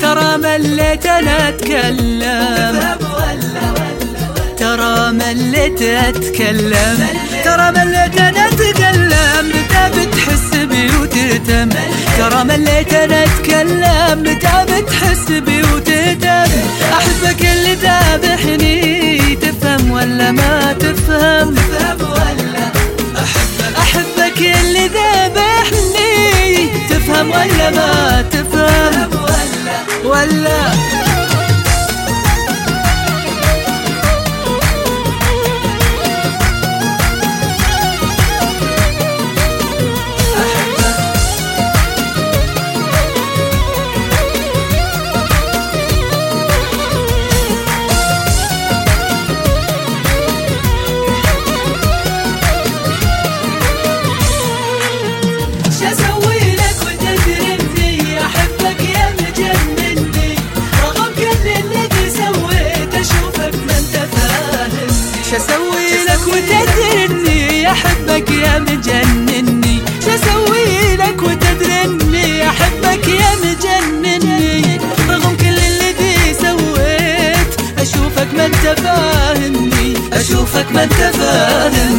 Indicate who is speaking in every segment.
Speaker 1: ترى مليت أنا اتكلم ترى مليت اتكلم ترى مليت أنا اتكلم متى بتحس بي وتهتم؟ ترى مليت أنا اتكلم متى بتحس بي وتهتم؟ أحبك اللي ذابحني. تفهم ولا ما تفهم؟
Speaker 2: ولا
Speaker 1: ما تفهم؟
Speaker 2: ولا.
Speaker 1: ولا.
Speaker 2: أحبك يا مجنني.
Speaker 1: شو أسوي لك وتدري اني أحبك يا مجنني. رغم كل الذي سويت أشوفك ما أنت فاهمني. أشوفك ما أنت فاهمني.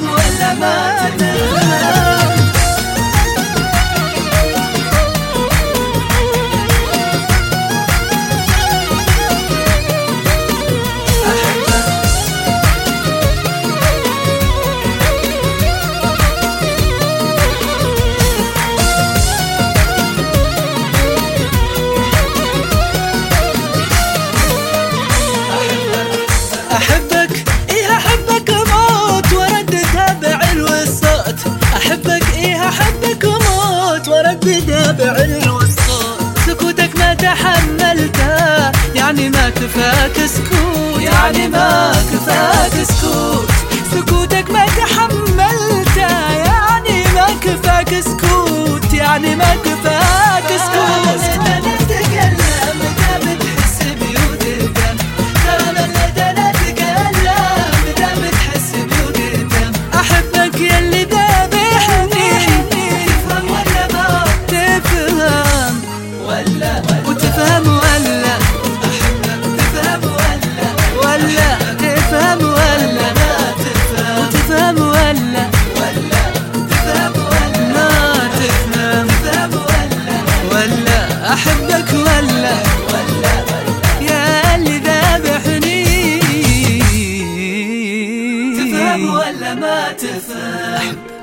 Speaker 2: ولا ما
Speaker 1: تحملته يعني ما كفاك سكوت. يعني ما كفاك سكوت. سكوتك ما تحملته يعني ما كفاك سكوت. يعني ما
Speaker 2: تفهم ولا ما تفهم